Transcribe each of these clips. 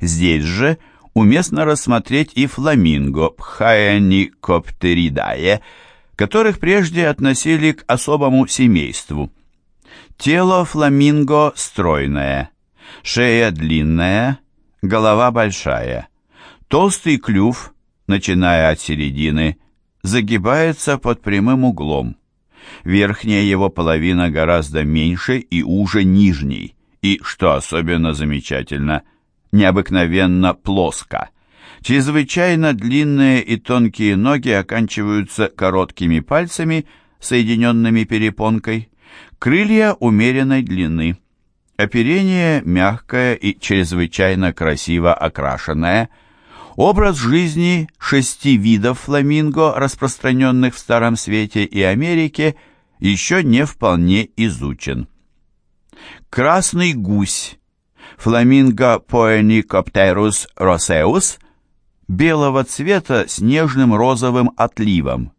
Здесь же уместно рассмотреть и фламинго Пхаэникоптеридае, которых прежде относили к особому семейству. Тело фламинго стройное, шея длинная, голова большая. Толстый клюв, начиная от середины, загибается под прямым углом. Верхняя его половина гораздо меньше и уже нижней, и, что особенно замечательно, необыкновенно плоско. Чрезвычайно длинные и тонкие ноги оканчиваются короткими пальцами, соединенными перепонкой. Крылья умеренной длины. Оперение мягкое и чрезвычайно красиво окрашенное. Образ жизни шести видов фламинго, распространенных в Старом Свете и Америке, еще не вполне изучен. Красный гусь фламинго поэникоптерус росеус белого цвета с нежным розовым отливом.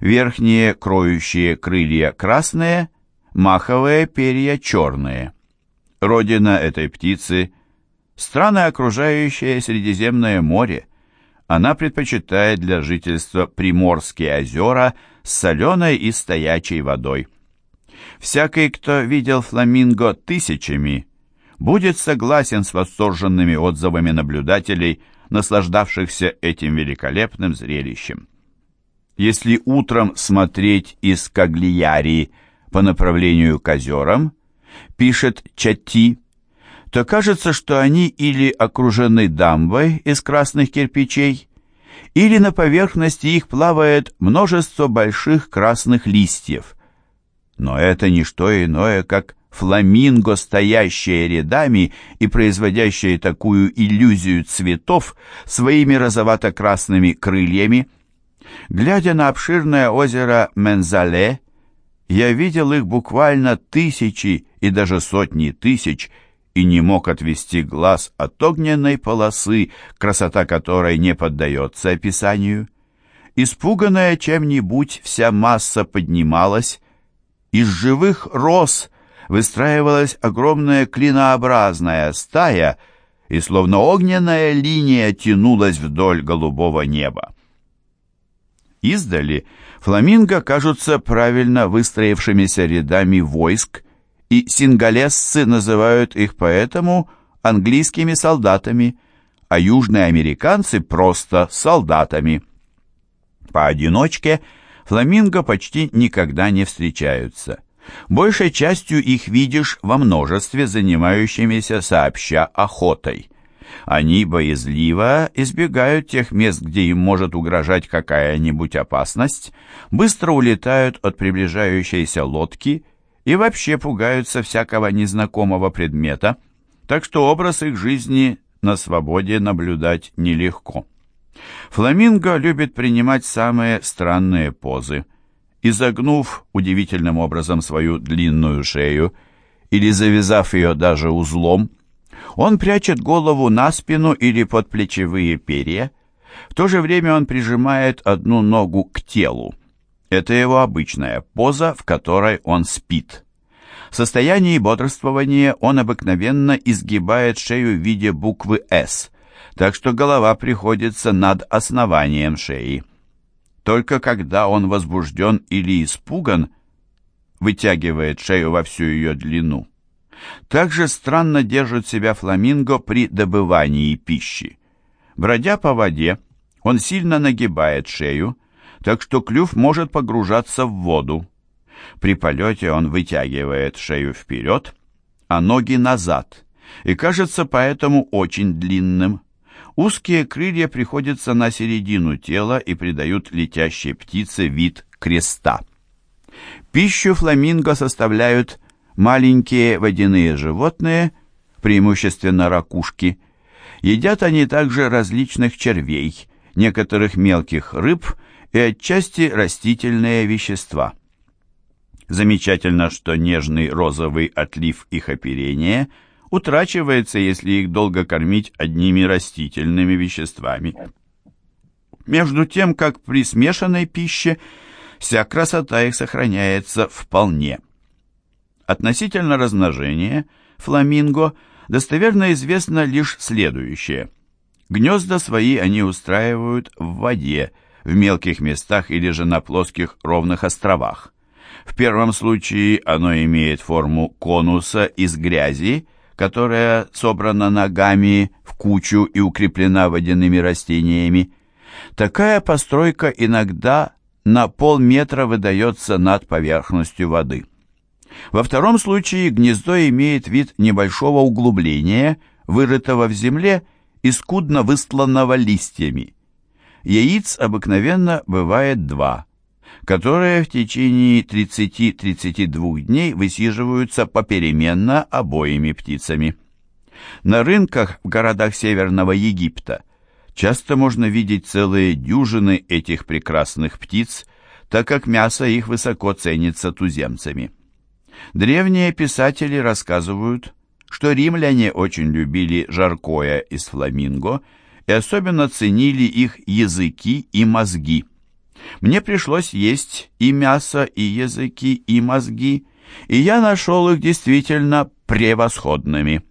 Верхние кроющие крылья красные, маховые перья черные. Родина этой птицы – страны, окружающее Средиземное море. Она предпочитает для жительства приморские озера с соленой и стоячей водой. Всякий, кто видел фламинго тысячами – будет согласен с восторженными отзывами наблюдателей, наслаждавшихся этим великолепным зрелищем. Если утром смотреть из Каглиярии по направлению к озерам, пишет Чати, то кажется, что они или окружены дамбой из красных кирпичей, или на поверхности их плавает множество больших красных листьев. Но это не что иное, как фламинго, стоящие рядами и производящие такую иллюзию цветов своими розовато-красными крыльями. Глядя на обширное озеро Мензале, я видел их буквально тысячи и даже сотни тысяч, и не мог отвести глаз от огненной полосы, красота которой не поддается описанию. Испуганная чем-нибудь, вся масса поднималась, из живых роз выстраивалась огромная клинообразная стая и словно огненная линия тянулась вдоль голубого неба. Издали фламинго кажутся правильно выстроившимися рядами войск, и сингалесцы называют их поэтому английскими солдатами, а южные американцы просто солдатами. Поодиночке фламинго почти никогда не встречаются – Большей частью их видишь во множестве, занимающимися сообща охотой. Они боязливо избегают тех мест, где им может угрожать какая-нибудь опасность, быстро улетают от приближающейся лодки и вообще пугаются всякого незнакомого предмета, так что образ их жизни на свободе наблюдать нелегко. Фламинго любит принимать самые странные позы изогнув удивительным образом свою длинную шею или завязав ее даже узлом, он прячет голову на спину или под плечевые перья. В то же время он прижимает одну ногу к телу. Это его обычная поза, в которой он спит. В состоянии бодрствования он обыкновенно изгибает шею в виде буквы «С», так что голова приходится над основанием шеи. Только когда он возбужден или испуган, вытягивает шею во всю ее длину. Также странно держит себя фламинго при добывании пищи. Бродя по воде, он сильно нагибает шею, так что клюв может погружаться в воду. При полете он вытягивает шею вперед, а ноги назад, и кажется поэтому очень длинным. Узкие крылья приходятся на середину тела и придают летящей птице вид креста. Пищу фламинго составляют маленькие водяные животные, преимущественно ракушки. Едят они также различных червей, некоторых мелких рыб и отчасти растительные вещества. Замечательно, что нежный розовый отлив их оперения – утрачивается, если их долго кормить одними растительными веществами. Между тем, как при смешанной пище вся красота их сохраняется вполне. Относительно размножения фламинго достоверно известно лишь следующее. Гнезда свои они устраивают в воде, в мелких местах или же на плоских ровных островах. В первом случае оно имеет форму конуса из грязи, которая собрана ногами в кучу и укреплена водяными растениями. Такая постройка иногда на полметра выдается над поверхностью воды. Во втором случае гнездо имеет вид небольшого углубления, вырытого в земле и скудно выстланного листьями. Яиц обыкновенно бывает два, которые в течение 30-32 дней высиживаются попеременно обоими птицами. На рынках в городах Северного Египта часто можно видеть целые дюжины этих прекрасных птиц, так как мясо их высоко ценится туземцами. Древние писатели рассказывают, что римляне очень любили жаркое из фламинго и особенно ценили их языки и мозги. Мне пришлось есть и мясо, и языки, и мозги, и я нашел их действительно превосходными.